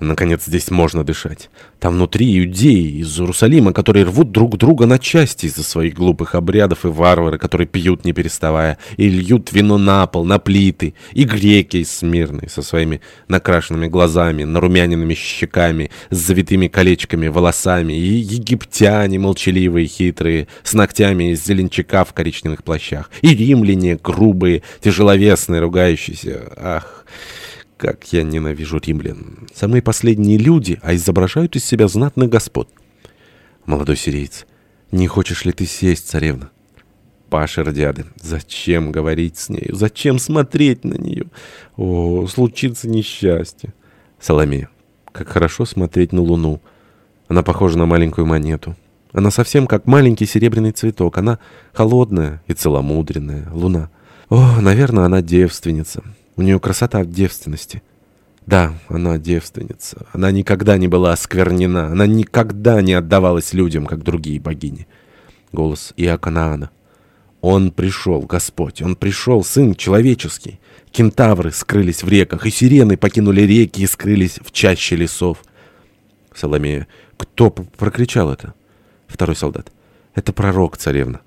Наконец, здесь можно дышать. Там внутри иудеи из Иерусалима, которые рвут друг друга на части из-за своих глупых обрядов, и варвары, которые пьют не переставая, и льют вино на пол, на плиты, и греки из Смирны со своими накрашенными глазами, нарумяненными щеками, с завитыми колечками, волосами, и египтяне молчаливые, хитрые, с ногтями из зеленчака в коричневых плащах, и римляне грубые, тяжеловесные, ругающиеся. Ах... Как я ненавижу римлян. Самые последние люди, а изображают из себя знатных господ. Молодой сириец. Не хочешь ли ты сесть, царевна? Паша Родиады. Зачем говорить с нею? Зачем смотреть на нее? О, случится несчастье. Соломея. Как хорошо смотреть на луну. Она похожа на маленькую монету. Она совсем как маленький серебряный цветок. Она холодная и целомудренная. Луна. О, наверное, она девственница. У нее красота в девственности. Да, она девственница. Она никогда не была осквернена. Она никогда не отдавалась людям, как другие богини. Голос Иоканаана. Он пришел, Господь, Он пришел, Сын человеческий. Кентавры скрылись в реках, и сирены покинули реки и скрылись в чаще лесов. Соломея. Кто прокричал это? Второй солдат. Это пророк, царевна.